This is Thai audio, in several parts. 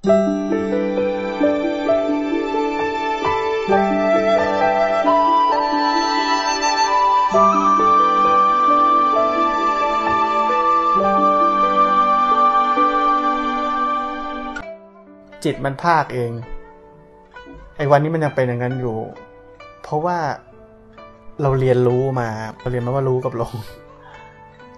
จิตมันภาคเองไอ้วันนี้มันยังเป็นอย่างนั้นอยู่ เพราะว่าเราเรียนรู้มาเราเรียนมาว่ารู้กับหลง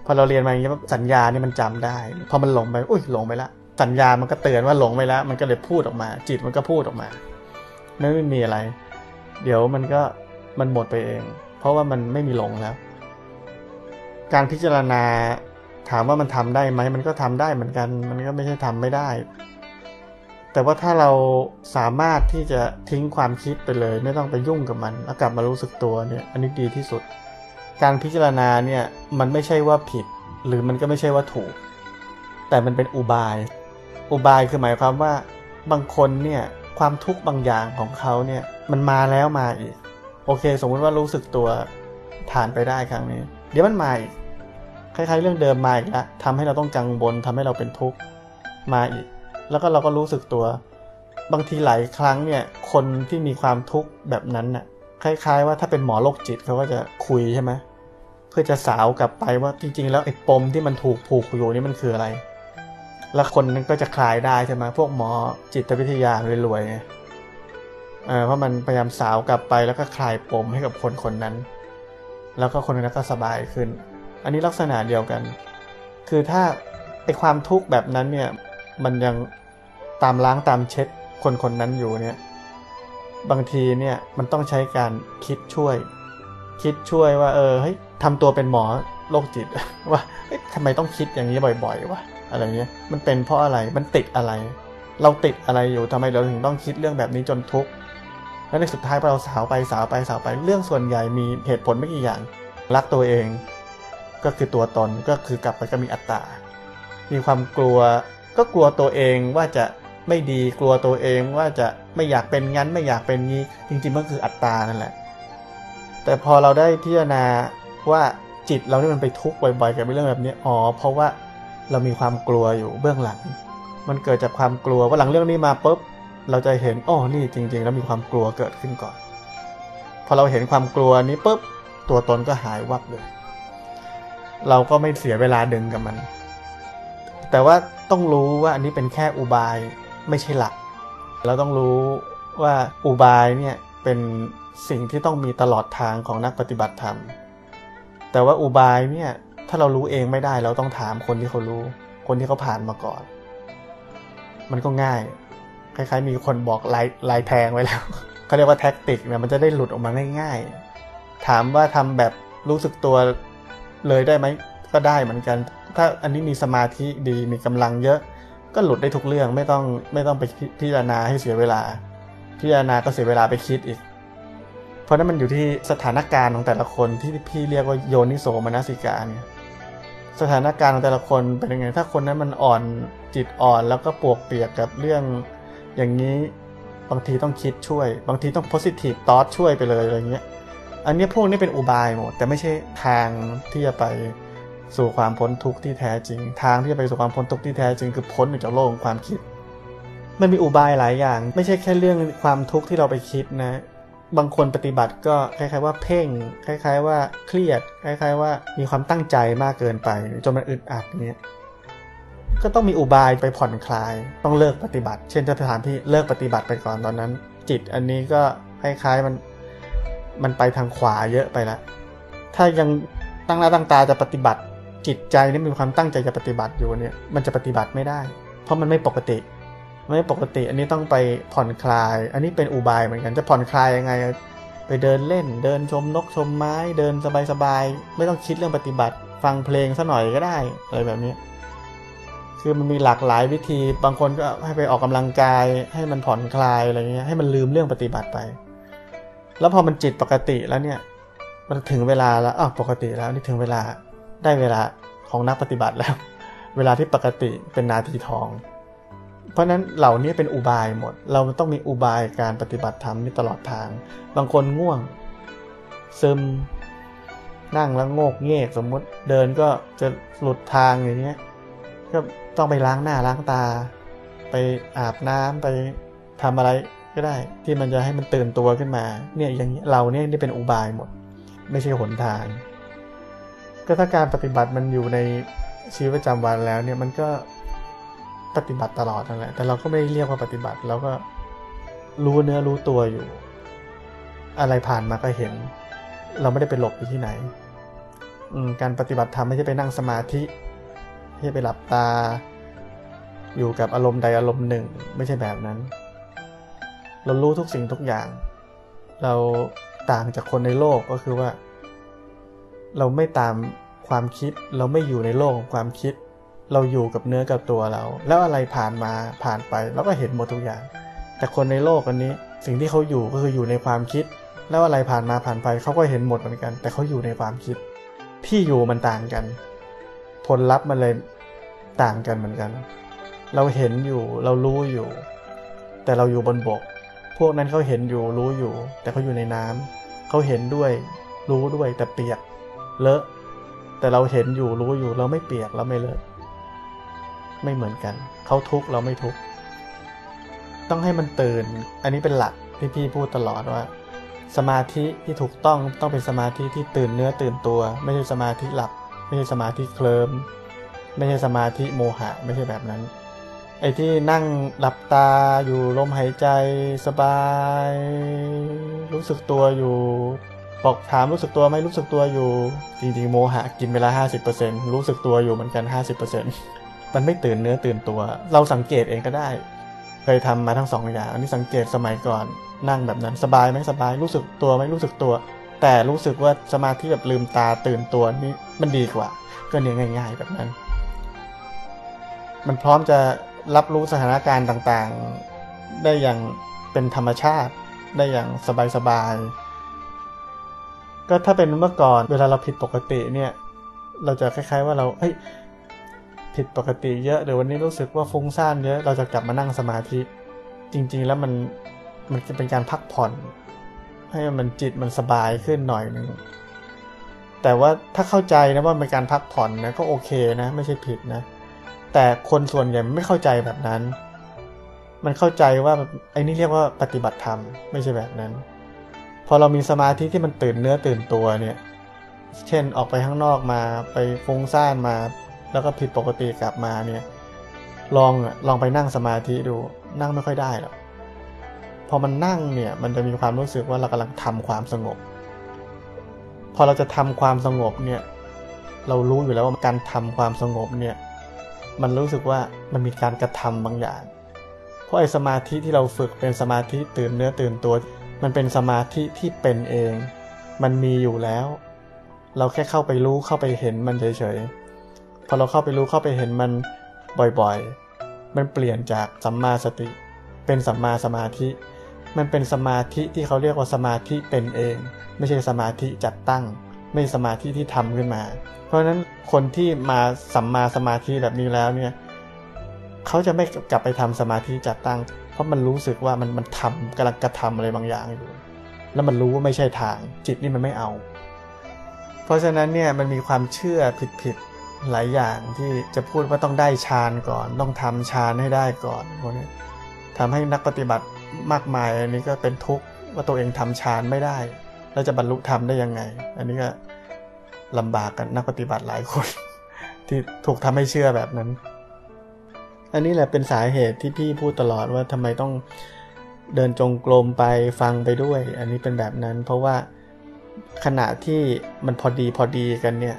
พอเราเรียนมาอย่างนี้สัญญานี่มันจำได้ พอมันหลงไปอุ้ยหลงไปละ สัญญามันก็เตือนว่าหลงไปแล้ว มันก็เลยพูดออกมา จิตมันก็พูดออกมาไม่มีอะไร เดี๋ยวมันก็มันหมดไปเอง เพราะว่ามันไม่มีหลงแล้ว การพิจารณาถามว่ามันทำได้ไหมมันก็ทำได้เหมือนกัน มันก็ไม่ใช่ทำไม่ได้ แต่ว่าถ้าเราสามารถที่จะทิ้งความคิดไปเลย ไม่ต้องไปยุ่งกับมันแล้วกลับมารู้สึกตัวเนี่ยอันนี้ดีที่สุด การพิจารณาเนี่ยมันไม่ใช่ว่าผิด หรือมันก็ไม่ใช่ว่าถูก แต่มันเป็นอุบาย อุบายคือหมายความว่าบางคนเนี่ยความทุกข์บางอย่างของเขาเนี่ยมันมาแล้วมาอีก โอเค สมมุติว่ารู้สึกตัวผ่านไปได้ครั้งนี้ เดี๋ยวมันมาอีกคล้ายๆ เรื่องเดิมมาอีกแล้วทำให้เราต้องกังวลทำให้เราเป็นทุกข์มาอีก แล้วก็เราก็รู้สึกตัว บางทีหลายครั้งเนี่ยคนที่มีความทุกข์แบบนั้นน่ะคล้าย ๆ ว่าถ้าเป็นหมอโรคจิตเขาก็จะคุยใช่ไหมเพื่อจะสาวกลับไปว่าจริง ๆ แล้วไอ้ปมที่มันถูกผูกอยู่นี่มันคืออะไร แล้วคนนั้นก็จะคลายได้ใช่ไหมพวกหมอจิตวิทยารวยๆไงเพราะมันพยายามสาวกลับไปแล้วก็คลายปมให้กับคนคนนั้น แล้วก็คนนั้นก็สบายขึ้น อันนี้ลักษณะเดียวกัน คือถ้าไอความทุกข์แบบนั้นเนี่ยมันยังตามล้างตามเช็ดคนคนนั้นอยู่เนี่ยบางทีเนี่ยมันต้องใช้การคิดช่วย คิดช่วยว่า เออเฮ้ยทำตัวเป็นหมอโรคจิตว่าทำไมต้องคิดอย่างนี้บ่อยๆวะอะไรเงี้ยมันเป็นเพราะอะไรมันติดอะไร เราติดอะไรอยู่ทำไมเราถึงต้องคิดเรื่องแบบนี้จนทุกข์แล้วในสุดท้ายพอเราสาวไปสาวไปสาวไปเรื่องส่วนใหญ่มีเหตุผลไม่กี่อย่าง รักตัวเอง ก็คือตัวตนก็คือกลับไปก็มีอัตตา มีความกลัวก็กลัวตัวเองว่าจะไม่ดีกลัวตัวเองว่าจะไม่อยากเป็นงั้นไม่อยากเป็นงี้ จริงๆมันคืออัตตานั่นแหละ แต่พอเราได้พิจารณาว่าจิตเรานี่มันไปทุกข์บ่อยๆกับเรื่องแบบนี้อ๋อเพราะว่า เรามีความกลัวอยู่เบื้องหลัง มันเกิดจากความกลัวว่าหลังเรื่องนี้มาปุ๊บเราจะเห็นอ๋อนี่จริง ๆ แล้วมีความกลัวเกิดขึ้นก่อน พอเราเห็นความกลัวนี้ปุ๊บตัวตนก็หายวับเลย เราก็ไม่เสียเวลาดึงกับมัน แต่ว่าต้องรู้ว่าอันนี้เป็นแค่อุบายไม่ใช่หลัก เราต้องรู้ว่าอุบายเนี่ยเป็นสิ่งที่ต้องมีตลอดทางของนักปฏิบัติธรรม แต่ว่าอุบายเนี่ย ถ้าเรารู้เองไม่ได้เราต้องถามคนที่เขารู้ คนที่เขาผ่านมาก่อน มันก็ง่าย คล้ายๆ มีคนบอกลายลายแทงไว้แล้วเขาเรียกว่าแท็กติกเนี่ยมันจะได้หลุดออกมาง่ายๆ ถามว่าทำแบบรู้สึกตัวเลยได้ไหมก็ได้เหมือนกัน ถ้าอันนี้มีสมาธิดีมีกำลังเยอะ ก็หลุดได้ทุกเรื่องไม่ต้องไม่ต้องไปพิจารณาให้เสียเวลา พิจารณาก็เสียเวลาไปคิดอีก เพราะนั้นมันอยู่ที่สถานการณ์ของแต่ละคนที่พี่เรียกว่าโยนิโสมนสิการ สถานการณ์ของแต่ละคนเป็นยังไง ถ้าคนนั้นมันอ่อนจิตอ่อนแล้วก็ปวกเปียกกับเรื่องอย่างนี้บางทีต้องคิดช่วย บางทีต้อง positive thought ช่วยไปเลยอะไรเงี้ยอันนี้พวกนี้เป็นอุบายหมด แต่ไม่ใช่ทางที่จะไปสู่ความพ้นทุกข์ที่แท้จริง ทางที่จะไปสู่ความพ้นทุกข์ที่แท้จริงคือพ้นออกจากโลกของความคิด มันมีอุบายหลายอย่าง ไม่ใช่แค่เรื่องความทุกข์ที่เราไปคิดนะ บางคนปฏิบัติก็คล้ายๆว่าเพ่ง คล้าย ๆ ว่าเครียด คล้าย ๆ ว่ามีความตั้งใจมากเกินไป จนมันอึดอัดเนี้ยก็ต้องมีอุบายไปผ่อนคลาย ต้องเลิกปฏิบัติ เช่นจะถามพี่เลิกปฏิบัติไปก่อนตอนนั้น จิตอันนี้ก็คล้ายๆมันมันไปทางขวาเยอะไปละถ้ายังตั้งหน้าตั้งตาจะปฏิบัติ จิตใจนี่มีความตั้งใจจะปฏิบัติอยู่เนี่ยมันจะปฏิบัติไม่ได้ เพราะมันไม่ปกติ ไม่ปกติ อันนี้ต้องไปผ่อนคลาย อันนี้เป็นอุบายเหมือนกันจะผ่อนคลายยังไง ไปเดินเล่น เดินชมนกชมไม้ เดินสบายๆไม่ต้องคิดเรื่องปฏิบัติ ฟังเพลงซะหน่อยก็ได้อะไรแบบนี้คือมันมีหลากหลายวิธี บางคนก็ให้ไปออกกำลังกาย ให้มันผ่อนคลายอะไรเงี้ย ให้มันลืมเรื่องปฏิบัติไป แล้วพอมันจิตปกติแล้วเนี่ย มันถึงเวลาแล้วอ๋อปกติแล้วนี่ถึงเวลา ได้เวลาของนักปฏิบัติแล้ว เวลาที่ปกติเป็นนาทีทอง เพราะนั้นเหล่านี้เป็นอุบายหมด เราต้องมีอุบายการปฏิบัติธรรมนี่ตลอดทาง บางคนง่วง ซึมนั่งแล้วโงกเงกสมมุติเดินก็จะหลุดทางอย่างเงี้ยก็ต้องไปล้างหน้าล้างตา ไปไปอาบน้ำไปทำอะไรก็ได้ ที่มันจะให้มันตื่นตัวขึ้นมาเนี่ยอย่างนี้เราเนี่ยนี่เป็นอุบายหมด ไม่ใช่หนทาง ก็ถ้าการปฏิบัติมันอยู่ในชีวิตประจำวันแล้วเนี่ยมันก็ ปฏิบัติตลอดนั่นแหละ แต่เราก็ไม่ได้เรียกว่าปฏิบัติเราก็รู้เนื้อรู้ตัวอยู่ อะไรผ่านมาก็เห็น เราไม่ได้ไปหลบอยู่ที่ไหนการปฏิบัติธรรมไม่ใช่ไปนั่งสมาธิไม่ใช่ไปหลับตา อยู่กับอารมณ์ใดอารมณ์หนึ่ง ไม่ใช่แบบนั้น เรารู้ทุกสิ่งทุกอย่าง เราต่างจากคนในโลกก็คือว่า เราไม่ตามความคิด เราไม่อยู่ในโลกของความคิด เราอยู่กับเนื้อกับตัวเรา แล้วอะไรผ่านมาผ่านไปเราก็เห็นหมดทุกอย่าง แต่คนในโลกอันนี้สิ่งที่เขาอยู่ก็คืออยู่ในความคิด แล้วอะไรผ่านมาผ่านไปเขาก็เห็นหมดเหมือนกัน แต่เขาอยู่ในความคิด ที่อยู่มันต่างกัน ผลลัพธ์มันเลยต่างกันเหมือนกัน เราเห็นอยู่เรารู้อยู่ แต่เราอยู่บนบก พวกนั้นเขาเห็นอยู่รู้อยู่ แต่เขาอยู่ในน้ำเขาเห็นด้วย รู้ด้วยแต่เปียกเลอะแต่เราเห็นอยู่รู้อยู่เราไม่เปียกเราไม่เลอะ ไม่เหมือนกัน เขาทุกข์เราไม่ทุกข์ต้องให้มันตื่น อันนี้เป็นหลักพี่พี่พูดตลอดว่า สมาธิที่ถูกต้องต้องเป็นสมาธิที่ตื่นเนื้อตื่นตัว ไม่ใช่สมาธิหลับ ไม่ใช่สมาธิเคลิมไม่ใช่สมาธิโมหะ ไม่ใช่แบบนั้น ไอ้ที่นั่งหลับตาอยู่ลมหายใจสบาย รู้สึกตัวอยู่บอกถามรู้สึกตัวไหมรู้สึกตัวอยู่ จริงๆโมหะกินเวลา 50%รู้สึกตัวอยู่เหมือนกัน 50% มันไม่ตื่นเนื้อตื่นตัว เราสังเกตเองก็ได้ เคยทำมาทั้งสองอย่างอันนี้สังเกตสมัยก่อน นั่งแบบนั้นสบายไหมสบายรู้สึกตัวไหมรู้สึกตัว แต่รู้สึกว่าสมาธิแบบลืมตาตื่นตัวนี่มันดีกว่า ก็เนี่ยง่าย ๆ แบบนั้น มันพร้อมจะรับรู้สถานการณ์ต่างๆ ได้อย่างเป็นธรรมชาติ ได้อย่างสบายๆก็ถ้าเป็นเมื่อก่อนเวลาเราผิดปกติเนี่ย เราจะคล้าย ๆ ว่าเราเฮ้ย ผิดปกติเยอะหรือวันนี้รู้สึกว่าฟุ้งซ่านเยอะเราจะกลับมานั่งสมาธิ จริง ๆ แล้วมันมันจะเป็นการพักผ่อน ให้มันจิตมันสบายขึ้นหน่อยนึงแต่ว่าถ้าเข้าใจนะว่าเป็นการพักผ่อนนะก็โอเคนะ ไม่ใช่ผิดนะ แต่คนส่วนใหญ่ไม่เข้าใจแบบนั้น มันเข้าใจว่าไอ้นี่เรียกว่าปฏิบัติธรรมไม่ใช่แบบนั้น พอเรามีสมาธิที่มันตื่นเนื้อตื่นตัวเนี่ย เช่นออกไปข้างนอกมาไปฟุ้งซ่านมา แล้วก็ผิดปกติกลับมาเนี่ยลองลองไปนั่งสมาธิดูนั่งไม่ค่อยได้หรอกพอมันนั่งเนี่ยมันจะมีความรู้สึกว่าเรากำลังทำความสงบ พอเราจะทำความสงบเนี่ยเรารู้อยู่แล้วว่าการทำความสงบเนี่ยมันรู้สึกว่ามันมีการกระทำบางอย่าง เพราะไอ้สมาธิที่เราฝึกเป็นสมาธิตื่นเนื้อตื่นตัว มันเป็นสมาธิที่เป็นเอง มันมีอยู่แล้ว เราแค่เข้าไปรู้เข้าไปเห็นมันเฉยๆ พอเราเข้าไปรู้เข้าไปเห็นมันบ่อยๆ มันเปลี่ยนจากสัมมาสติ เป็นสัมมาสมาธิ มันเป็นสมาธิที่เขาเรียกว่าสมาธิเป็นเอง ไม่ใช่สมาธิจัดตั้ง ไม่สมาธิที่ทำขึ้นมา เพราะฉะนั้นคนที่มาสัมมาสมาธิแบบนี้แล้วเนี่ยเขาจะไม่กลับไปทำสมาธิจัดตั้ง เพราะมันรู้สึกว่ามันมันทำกำลังกระทำอะไรบางอย่างอยู่ แล้วมันรู้ว่าไม่ใช่ทางจิตนี่มันไม่เอา เพราะฉะนั้นเนี่ยมันมีความเชื่อผิดๆ หลายอย่างที่จะพูดว่าต้องได้ฌานก่อน ต้องทำฌานให้ได้ก่อนพวกนี้ทำให้นักปฏิบัติมากมายอันนี้ก็เป็นทุกข์ว่าตัวเองทำฌานไม่ได้ แล้วจะบรรลุธรรมได้ยังไง อันนี้ก็ลำบากกันนักปฏิบัติหลายคน ที่ถูกทำให้เชื่อแบบนั้น อันนี้แหละเป็นสาเหตุที่พี่พูดตลอดว่าทำไมต้องเดินจงกรมไปฟังไปด้วย อันนี้เป็นแบบนั้น เพราะว่าขณะที่มันพอดีพอดีกันเนี่ย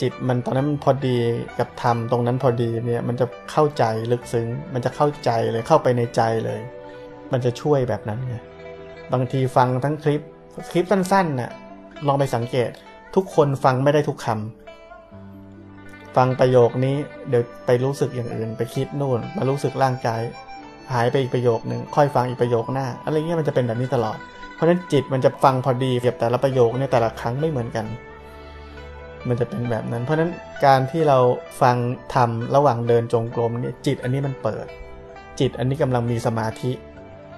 จิตมันตอนนั้นมันพอดีกับธรรมตรงนั้นพอดีเนี่ยมันจะเข้าใจลึกซึ้ง มันจะเข้าใจเลยเข้าไปในใจเลย มันจะช่วยแบบนั้นไงบางทีฟังทั้งคลิปคลิปสั้นๆน่ะลองไปสังเกต ทุกคนฟังไม่ได้ทุกคำฟังประโยคนี้เดี๋ยวไปรู้สึกอย่างอื่น ไปคิดนู่นมารู้สึกร่างกายหายไปอีกประโยคหนึ่งค่อยฟังอีกประโยคหน้าอะไรเงี้ยมันจะเป็นแบบนี้ตลอดเพราะฉะนั้นจิตมันจะฟังพอดีเก็บแต่ละประโยคเนี่ยแต่ละครั้งไม่เหมือนกัน มันจะเป็นแบบนั้น เพราะฉะนั้นการที่เราฟังทำระหว่างเดินจงกรมเนี่ยจิตอันนี้มันเปิด จิตอันนี้กำลังมีสมาธิ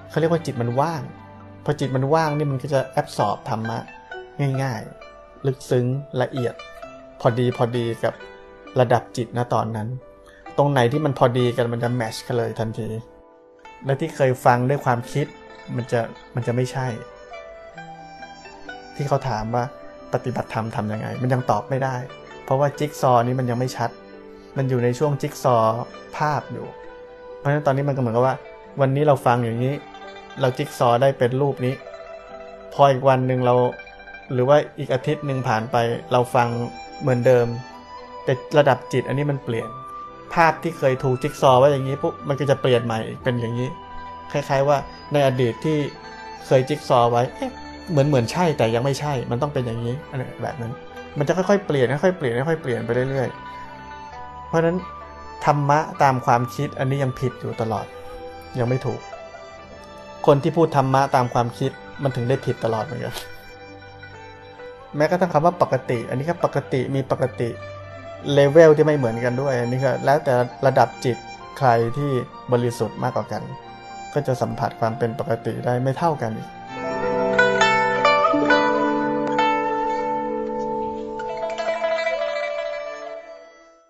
เขาเรียกว่าจิตมันว่างพอจิตมันว่างนี่มันก็จะแอบสอบธรรมะง่ายๆ ลึกซึ้งละเอียด พอดีพอดีกับระดับจิตนะตอนนั้น ตรงไหนที่มันพอดีกันมันจะแมชกันเลยทันที และที่เคยฟังด้วยความคิดมันจะมันจะไม่ใช่ ที่เขาถามว่า ปฏิบัติธรรมทำยังไง มันยังตอบไม่ได้ เพราะว่าจิ๊กซอนี้มันยังไม่ชัด มันอยู่ในช่วงจิ๊กซอภาพอยู่ เพราะฉะนั้นตอนนี้มันก็เหมือนกับว่า วันนี้เราฟังอย่างนี้ เราจิ๊กซอได้เป็นรูปนี้ พออีกวันหนึ่งเรา หรือว่าอีกอาทิตย์หนึ่งผ่านไป เราฟังเหมือนเดิม แต่ระดับจิตอันนี้มันเปลี่ยน ภาพที่เคยถูกจิ๊กซอว์ไว้อย่างนี้ปุ๊บมันก็จะเปลี่ยนใหม่เป็นอย่างนี้ คล้าย ๆ ว่าในอดีตที่เคยจิ๊กซอไว้ เหมือนเหมือนใช่แต่ยังไม่ใช่ มันต้องเป็นอย่างนี้อะไรแบบนั้น มันจะค่อยๆเปลี่ยนค่อยๆเปลี่ยนค่อยๆเปลี่ยนไปเรื่อยๆ เพราะฉะนั้นธรรมะตามความคิดอันนี้ยังผิดอยู่ตลอด ยังไม่ถูก คนที่พูดธรรมะตามความคิดมันถึงได้ผิดตลอดเหมือนกันแม้กระทั่งคำว่าปกติ อันนี้ก็ปกติมีปกติเลเวลที่ไม่เหมือนกันด้วย อันนี้ก็แล้วแต่ระดับจิตใครที่บริสุทธิ์มากกว่ากัน ก็จะสัมผัสความเป็นปกติได้ไม่เท่ากันอีก